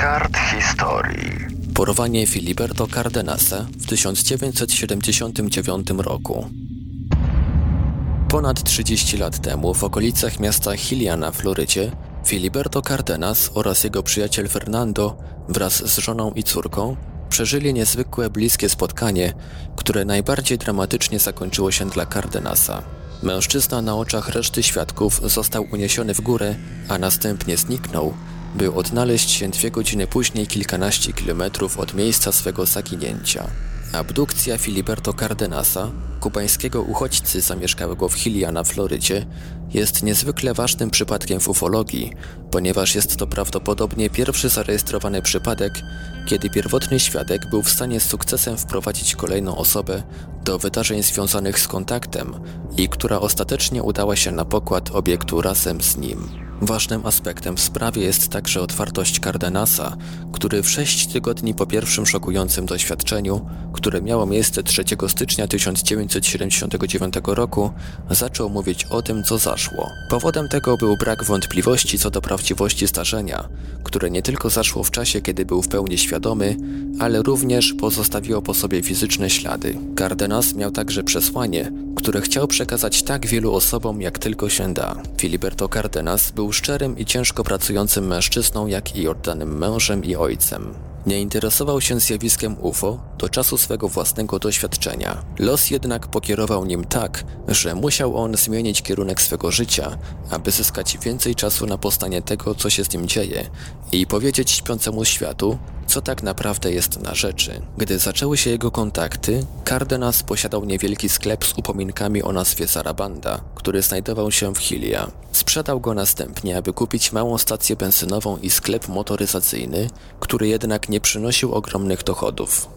kart historii. Porwanie Filiberto Cardenasa w 1979 roku. Ponad 30 lat temu w okolicach miasta Hilia na Florydzie Filiberto Cardenas oraz jego przyjaciel Fernando wraz z żoną i córką przeżyli niezwykłe bliskie spotkanie, które najbardziej dramatycznie zakończyło się dla Cardenasa. Mężczyzna na oczach reszty świadków został uniesiony w górę, a następnie zniknął, by odnaleźć się dwie godziny później kilkanaście kilometrów od miejsca swego zaginięcia. Abdukcja Filiberto Cardenasa, kubańskiego uchodźcy zamieszkałego w Hilia na Florydzie, jest niezwykle ważnym przypadkiem w ufologii, ponieważ jest to prawdopodobnie pierwszy zarejestrowany przypadek, kiedy pierwotny świadek był w stanie z sukcesem wprowadzić kolejną osobę do wydarzeń związanych z kontaktem i która ostatecznie udała się na pokład obiektu razem z nim. Ważnym aspektem w sprawie jest także otwartość Cardenasa, który w sześć tygodni po pierwszym szokującym doświadczeniu, które miało miejsce 3 stycznia 1979 roku, zaczął mówić o tym, co zaszło. Powodem tego był brak wątpliwości co do prawdziwości zdarzenia, które nie tylko zaszło w czasie, kiedy był w pełni świadomy, ale również pozostawiło po sobie fizyczne ślady. Cardenas miał także przesłanie, które chciał przekazać tak wielu osobom, jak tylko się da. Filiberto Cardenas był szczerym i ciężko pracującym mężczyzną, jak i oddanym mężem i ojcem. Nie interesował się zjawiskiem UFO do czasu swego własnego doświadczenia. Los jednak pokierował nim tak, że musiał on zmienić kierunek swego życia, aby zyskać więcej czasu na postanie tego, co się z nim dzieje i powiedzieć śpiącemu światu, co tak naprawdę jest na rzeczy. Gdy zaczęły się jego kontakty, Cardenas posiadał niewielki sklep z upominkami o nazwie Sarabanda, który znajdował się w Hilia. Sprzedał go następnie, aby kupić małą stację benzynową i sklep motoryzacyjny, który jednak nie przynosił ogromnych dochodów.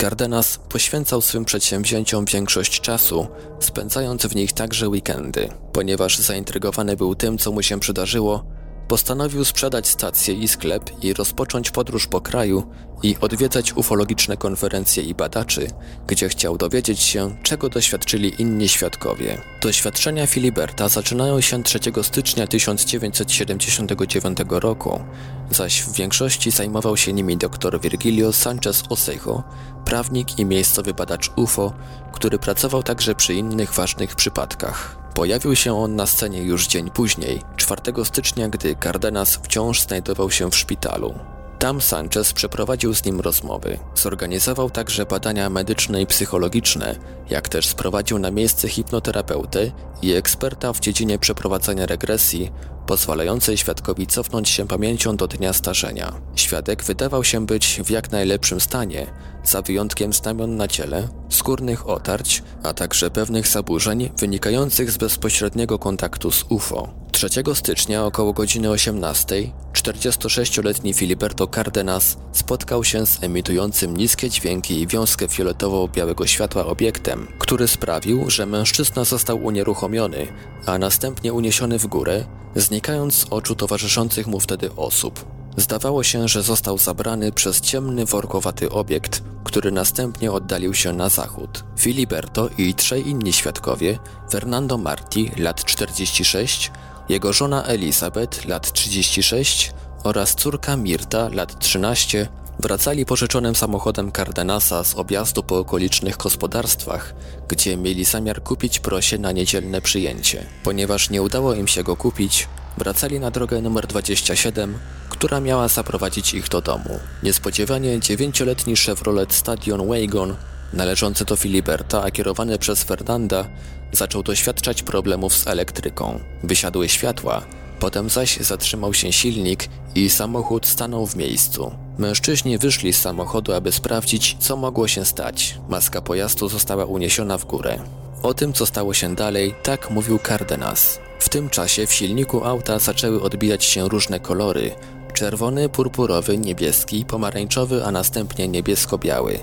Cardenas poświęcał swym przedsięwzięciom większość czasu, spędzając w nich także weekendy. Ponieważ zaintrygowany był tym, co mu się przydarzyło, postanowił sprzedać stację i sklep i rozpocząć podróż po kraju i odwiedzać ufologiczne konferencje i badaczy, gdzie chciał dowiedzieć się, czego doświadczyli inni świadkowie. Doświadczenia Filiberta zaczynają się 3 stycznia 1979 roku, zaś w większości zajmował się nimi dr Virgilio Sanchez Osejo, prawnik i miejscowy badacz UFO, który pracował także przy innych ważnych przypadkach. Pojawił się on na scenie już dzień później, 4 stycznia, gdy Cardenas wciąż znajdował się w szpitalu. Tam Sanchez przeprowadził z nim rozmowy. Zorganizował także badania medyczne i psychologiczne, jak też sprowadził na miejsce hipnoterapeutę i eksperta w dziedzinie przeprowadzania regresji, pozwalającej świadkowi cofnąć się pamięcią do dnia starzenia. Świadek wydawał się być w jak najlepszym stanie, za wyjątkiem znamion na ciele, skórnych otarć, a także pewnych zaburzeń wynikających z bezpośredniego kontaktu z UFO. 3 stycznia około godziny 18 46-letni Filiberto Cardenas spotkał się z emitującym niskie dźwięki i wiązkę fioletowo-białego światła obiektem, który sprawił, że mężczyzna został unieruchomiony, a następnie uniesiony w górę, znikając z oczu towarzyszących mu wtedy osób. Zdawało się, że został zabrany przez ciemny, workowaty obiekt, który następnie oddalił się na zachód. Filiberto i trzej inni świadkowie, Fernando Marti, lat 46, jego żona Elizabeth, lat 36 oraz córka Mirta, lat 13, wracali pożyczonym samochodem Cardenasa z objazdu po okolicznych gospodarstwach, gdzie mieli zamiar kupić prosie na niedzielne przyjęcie. Ponieważ nie udało im się go kupić, wracali na drogę numer 27, która miała zaprowadzić ich do domu. Niespodziewanie dziewięcioletni Chevrolet Stadion Wagon należący do Filiberta, a kierowany przez Fernanda, zaczął doświadczać problemów z elektryką. Wysiadły światła, potem zaś zatrzymał się silnik i samochód stanął w miejscu. Mężczyźni wyszli z samochodu, aby sprawdzić, co mogło się stać. Maska pojazdu została uniesiona w górę. O tym, co stało się dalej, tak mówił Cardenas. W tym czasie w silniku auta zaczęły odbijać się różne kolory. Czerwony, purpurowy, niebieski, pomarańczowy, a następnie niebiesko-biały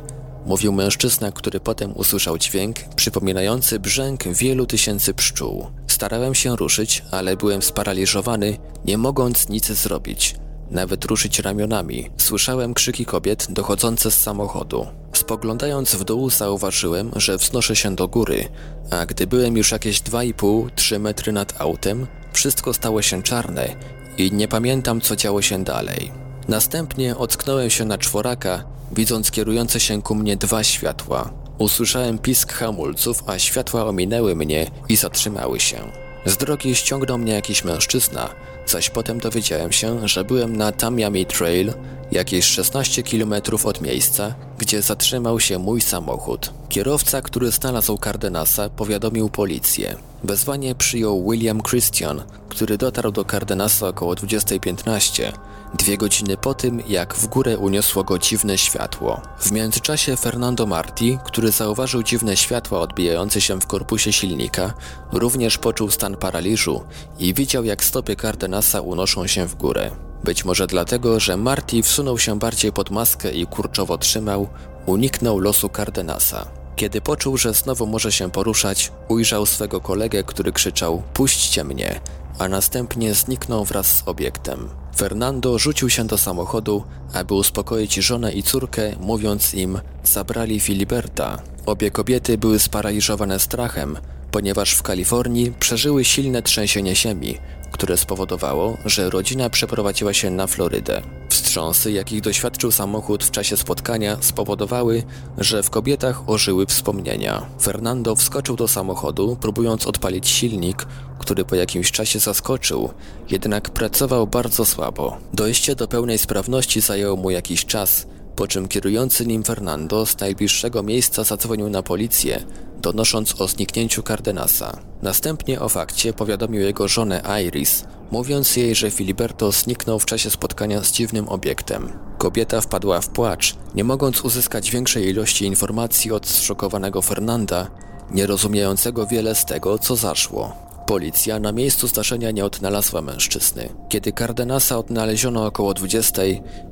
mówił mężczyzna, który potem usłyszał dźwięk przypominający brzęk wielu tysięcy pszczół. Starałem się ruszyć, ale byłem sparaliżowany, nie mogąc nic zrobić. Nawet ruszyć ramionami. Słyszałem krzyki kobiet dochodzące z samochodu. Spoglądając w dół zauważyłem, że wznoszę się do góry, a gdy byłem już jakieś 2,5-3 metry nad autem, wszystko stało się czarne i nie pamiętam co działo się dalej. Następnie ocknąłem się na czworaka, widząc kierujące się ku mnie dwa światła. Usłyszałem pisk hamulców, a światła ominęły mnie i zatrzymały się. Z drogi ściągnął mnie jakiś mężczyzna, zaś potem dowiedziałem się, że byłem na Tamiami Trail, jakieś 16 km od miejsca, gdzie zatrzymał się mój samochód. Kierowca, który znalazł Cardenasa, powiadomił policję. Wezwanie przyjął William Christian, który dotarł do Cardenasa około 20.15, dwie godziny po tym, jak w górę uniosło go dziwne światło. W międzyczasie Fernando Marti, który zauważył dziwne światła odbijające się w korpusie silnika, również poczuł stan paraliżu i widział jak stopy Cardenasa unoszą się w górę. Być może dlatego, że Marty wsunął się bardziej pod maskę i kurczowo trzymał, uniknął losu Cardenasa. Kiedy poczuł, że znowu może się poruszać, ujrzał swego kolegę, który krzyczał: Puśćcie mnie, a następnie zniknął wraz z obiektem. Fernando rzucił się do samochodu, aby uspokoić żonę i córkę, mówiąc im: Zabrali Filiberta. Obie kobiety były sparaliżowane strachem, ponieważ w Kalifornii przeżyły silne trzęsienie ziemi, które spowodowało, że rodzina przeprowadziła się na Florydę. Wstrząsy, jakich doświadczył samochód w czasie spotkania, spowodowały, że w kobietach ożyły wspomnienia. Fernando wskoczył do samochodu, próbując odpalić silnik, który po jakimś czasie zaskoczył, jednak pracował bardzo słabo. Dojście do pełnej sprawności zajęło mu jakiś czas, po czym kierujący nim Fernando z najbliższego miejsca zadzwonił na policję, donosząc o zniknięciu Cardenasa. Następnie o fakcie powiadomił jego żonę Iris, mówiąc jej, że Filiberto zniknął w czasie spotkania z dziwnym obiektem. Kobieta wpadła w płacz, nie mogąc uzyskać większej ilości informacji od zszokowanego Fernanda, nie rozumiejącego wiele z tego, co zaszło. Policja na miejscu zdarzenia nie odnalazła mężczyzny. Kiedy Cardenasa odnaleziono około 20,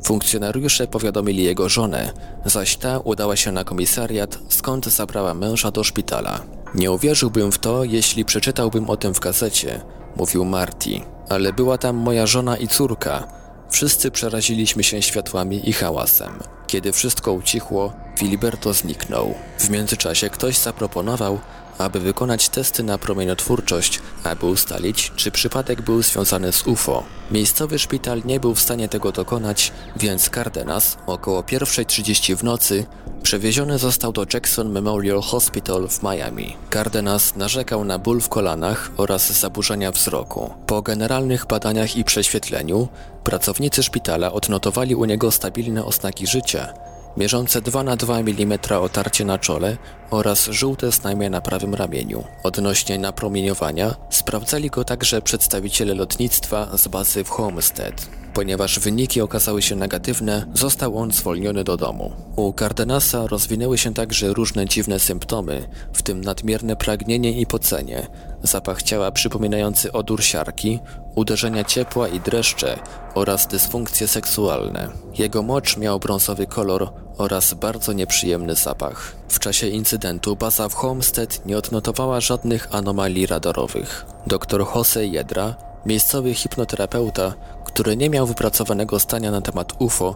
funkcjonariusze powiadomili jego żonę, zaś ta udała się na komisariat, skąd zabrała męża do szpitala. Nie uwierzyłbym w to, jeśli przeczytałbym o tym w gazecie, mówił Marty, ale była tam moja żona i córka. Wszyscy przeraziliśmy się światłami i hałasem. Kiedy wszystko ucichło, Filiberto zniknął. W międzyczasie ktoś zaproponował, aby wykonać testy na promieniotwórczość, aby ustalić, czy przypadek był związany z UFO. Miejscowy szpital nie był w stanie tego dokonać, więc Cardenas około 1.30 w nocy przewieziony został do Jackson Memorial Hospital w Miami. Cardenas narzekał na ból w kolanach oraz zaburzenia wzroku. Po generalnych badaniach i prześwietleniu pracownicy szpitala odnotowali u niego stabilne oznaki życia, mierzące 2 na 2 mm otarcie na czole oraz żółte znamie na prawym ramieniu. Odnośnie napromieniowania sprawdzali go także przedstawiciele lotnictwa z bazy w Homestead. Ponieważ wyniki okazały się negatywne, został on zwolniony do domu. U Cardenasa rozwinęły się także różne dziwne symptomy, w tym nadmierne pragnienie i pocenie, zapach ciała przypominający odór siarki, uderzenia ciepła i dreszcze oraz dysfunkcje seksualne. Jego mocz miał brązowy kolor oraz bardzo nieprzyjemny zapach. W czasie incydentu baza w Homestead nie odnotowała żadnych anomalii radarowych. Dr Jose Jedra, miejscowy hipnoterapeuta, który nie miał wypracowanego stania na temat UFO,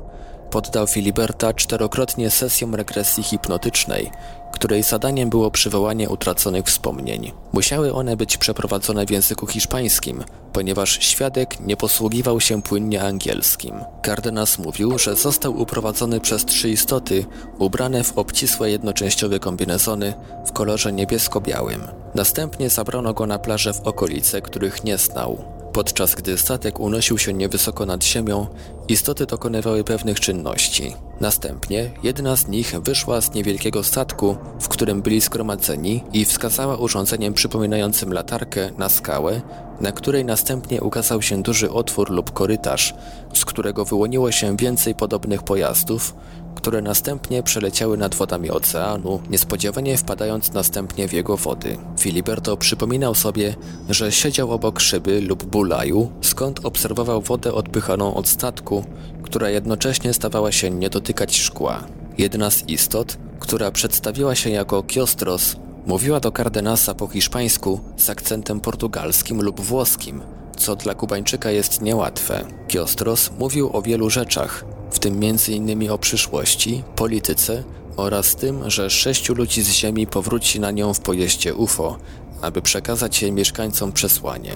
poddał Filiberta czterokrotnie sesjom regresji hipnotycznej, której zadaniem było przywołanie utraconych wspomnień. Musiały one być przeprowadzone w języku hiszpańskim, ponieważ świadek nie posługiwał się płynnie angielskim. Cardenas mówił, że został uprowadzony przez trzy istoty ubrane w obcisłe jednoczęściowe kombinezony w kolorze niebiesko-białym. Następnie zabrano go na plaże w okolice, których nie znał. Podczas gdy statek unosił się niewysoko nad ziemią, istoty dokonywały pewnych czynności. Następnie jedna z nich wyszła z niewielkiego statku, w którym byli zgromadzeni i wskazała urządzeniem przypominającym latarkę na skałę, na której następnie ukazał się duży otwór lub korytarz, z którego wyłoniło się więcej podobnych pojazdów, które następnie przeleciały nad wodami oceanu, niespodziewanie wpadając następnie w jego wody. Filiberto przypominał sobie, że siedział obok szyby lub bulaju, skąd obserwował wodę odpychaną od statku, która jednocześnie stawała się nie dotykać szkła. Jedna z istot, która przedstawiła się jako Kiostros, mówiła do Cardenasa po hiszpańsku z akcentem portugalskim lub włoskim, co dla Kubańczyka jest niełatwe. Kiostros mówił o wielu rzeczach, w tym m.in. o przyszłości, polityce oraz tym, że sześciu ludzi z Ziemi powróci na nią w pojeździe UFO, aby przekazać jej mieszkańcom przesłanie.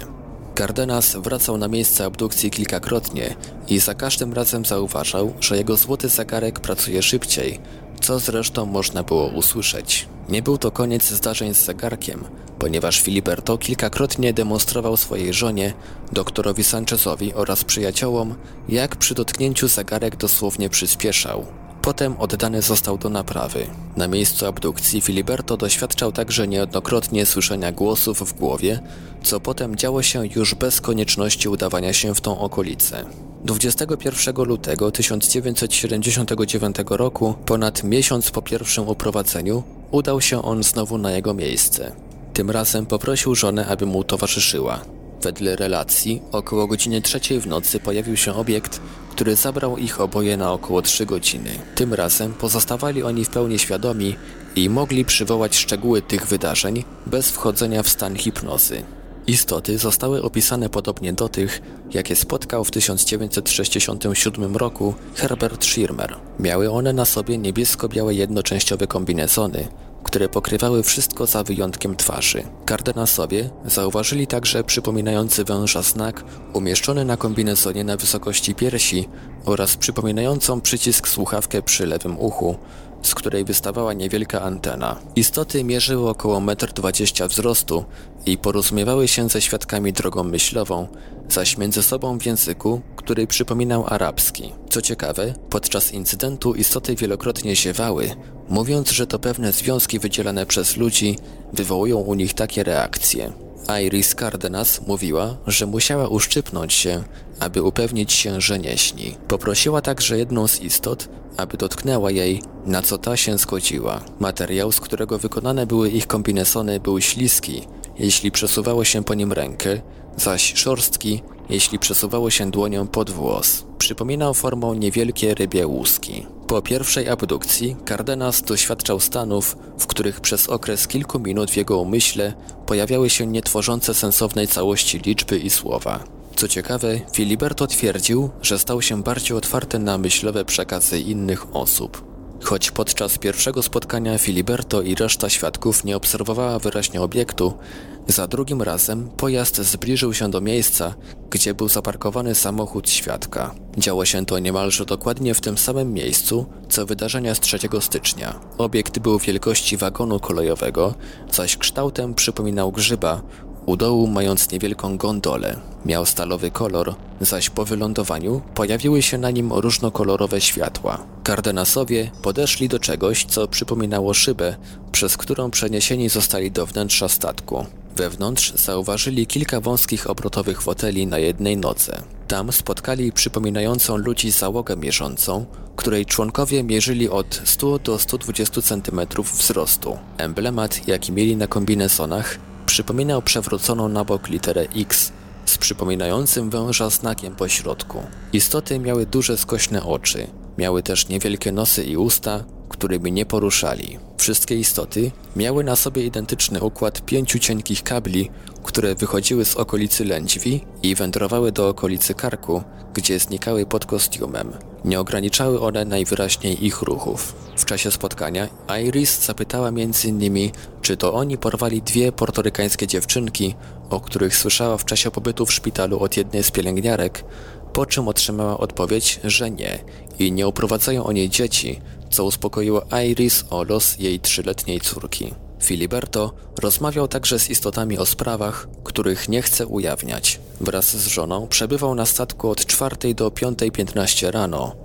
Cardenas wracał na miejsce abdukcji kilkakrotnie i za każdym razem zauważał, że jego złoty zegarek pracuje szybciej, co zresztą można było usłyszeć. Nie był to koniec zdarzeń z zegarkiem, ponieważ Filiberto kilkakrotnie demonstrował swojej żonie, doktorowi Sanchezowi oraz przyjaciołom, jak przy dotknięciu zegarek dosłownie przyspieszał. Potem oddany został do naprawy. Na miejscu abdukcji Filiberto doświadczał także niejednokrotnie słyszenia głosów w głowie, co potem działo się już bez konieczności udawania się w tą okolicę. 21 lutego 1979 roku, ponad miesiąc po pierwszym uprowadzeniu, udał się on znowu na jego miejsce. Tym razem poprosił żonę, aby mu towarzyszyła. Wedle relacji, około godziny trzeciej w nocy pojawił się obiekt, który zabrał ich oboje na około 3 godziny. Tym razem pozostawali oni w pełni świadomi i mogli przywołać szczegóły tych wydarzeń bez wchodzenia w stan hipnozy. Istoty zostały opisane podobnie do tych, jakie spotkał w 1967 roku Herbert Schirmer. Miały one na sobie niebiesko-białe jednoczęściowe kombinezony, które pokrywały wszystko za wyjątkiem twarzy. Kardenasowie zauważyli także przypominający węża znak umieszczony na kombinezonie na wysokości piersi oraz przypominającą przycisk słuchawkę przy lewym uchu, z której wystawała niewielka antena. Istoty mierzyły około 1,20 m wzrostu i porozumiewały się ze świadkami drogą myślową, zaś między sobą w języku, który przypominał arabski. Co ciekawe, podczas incydentu istoty wielokrotnie ziewały, mówiąc, że to pewne związki wydzielane przez ludzi wywołują u nich takie reakcje. Iris Cardenas mówiła, że musiała uszczypnąć się, aby upewnić się, że nie śni. Poprosiła także jedną z istot, aby dotknęła jej, na co ta się zgodziła. Materiał, z którego wykonane były ich kombinezony, był śliski, jeśli przesuwało się po nim rękę, zaś szorstki, jeśli przesuwało się dłonią pod włos. Przypominał formą niewielkie rybie łuski. Po pierwszej abdukcji Cardenas doświadczał stanów, w których przez okres kilku minut w jego umyśle pojawiały się nietworzące sensownej całości liczby i słowa. Co ciekawe, Filiberto twierdził, że stał się bardziej otwarty na myślowe przekazy innych osób. Choć podczas pierwszego spotkania Filiberto i reszta świadków nie obserwowała wyraźnie obiektu, za drugim razem pojazd zbliżył się do miejsca, gdzie był zaparkowany samochód świadka. Działo się to niemalże dokładnie w tym samym miejscu, co wydarzenia z 3 stycznia. Obiekt był wielkości wagonu kolejowego, zaś kształtem przypominał grzyba, u dołu mając niewielką gondolę. Miał stalowy kolor, zaś po wylądowaniu pojawiły się na nim różnokolorowe światła. Kardenasowie podeszli do czegoś, co przypominało szybę, przez którą przeniesieni zostali do wnętrza statku. Wewnątrz zauważyli kilka wąskich obrotowych foteli na jednej nodze. Tam spotkali przypominającą ludzi załogę mierzącą, której członkowie mierzyli od 100 do 120 cm wzrostu. Emblemat, jaki mieli na kombinezonach, przypominał przewróconą na bok literę X z przypominającym węża znakiem po środku. Istoty miały duże skośne oczy, miały też niewielkie nosy i usta, którymi nie poruszali. Wszystkie istoty miały na sobie identyczny układ pięciu cienkich kabli, które wychodziły z okolicy lędźwi i wędrowały do okolicy karku, gdzie znikały pod kostiumem. Nie ograniczały one najwyraźniej ich ruchów. W czasie spotkania Iris zapytała innymi, czy to oni porwali dwie portorykańskie dziewczynki, o których słyszała w czasie pobytu w szpitalu od jednej z pielęgniarek, po czym otrzymała odpowiedź, że nie i nie uprowadzają o niej dzieci, co uspokoiło Iris o los jej trzyletniej córki. Filiberto rozmawiał także z istotami o sprawach, których nie chce ujawniać. Wraz z żoną przebywał na statku od 4 do 5.15 rano.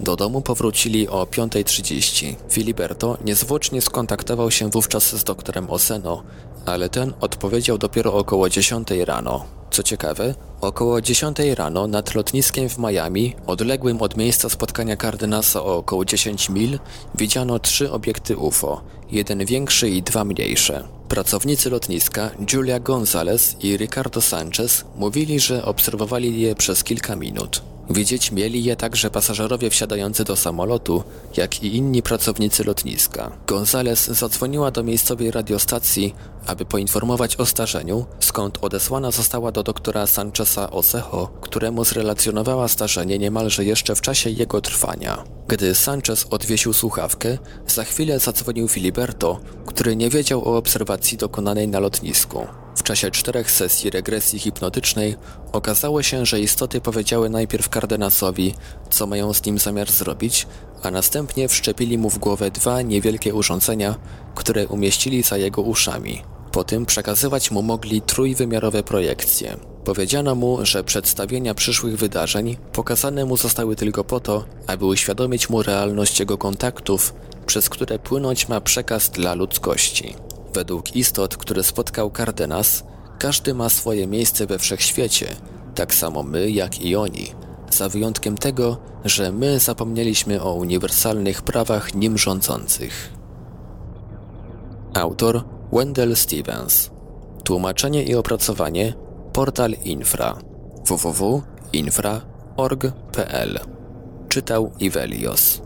Do domu powrócili o 5.30. Filiberto niezwłocznie skontaktował się wówczas z doktorem Oseno, ale ten odpowiedział dopiero około 10 rano. Co ciekawe, około 10 rano nad lotniskiem w Miami, odległym od miejsca spotkania Cardinasa o około 10 mil, widziano trzy obiekty UFO, jeden większy i dwa mniejsze. Pracownicy lotniska Julia Gonzalez i Ricardo Sanchez mówili, że obserwowali je przez kilka minut. Widzieć mieli je także pasażerowie wsiadający do samolotu, jak i inni pracownicy lotniska. Gonzales zadzwoniła do miejscowej radiostacji, aby poinformować o starzeniu, skąd odesłana została do doktora Sancheza Osejo, któremu zrelacjonowała starzenie niemalże jeszcze w czasie jego trwania. Gdy Sanchez odwiesił słuchawkę, za chwilę zadzwonił Filiberto, który nie wiedział o obserwacji dokonanej na lotnisku. W czasie czterech sesji regresji hipnotycznej okazało się, że istoty powiedziały najpierw Cardenasowi, co mają z nim zamiar zrobić, a następnie wszczepili mu w głowę dwa niewielkie urządzenia, które umieścili za jego uszami. Po tym przekazywać mu mogli trójwymiarowe projekcje. Powiedziano mu, że przedstawienia przyszłych wydarzeń pokazane mu zostały tylko po to, aby uświadomić mu realność jego kontaktów, przez które płynąć ma przekaz dla ludzkości. Według istot, które spotkał Cardenas, każdy ma swoje miejsce we wszechświecie, tak samo my, jak i oni, za wyjątkiem tego, że my zapomnieliśmy o uniwersalnych prawach nim rządzących. Autor Wendell Stevens. Tłumaczenie i opracowanie Portal Infra www.infra.org.pl Czytał Ivelios.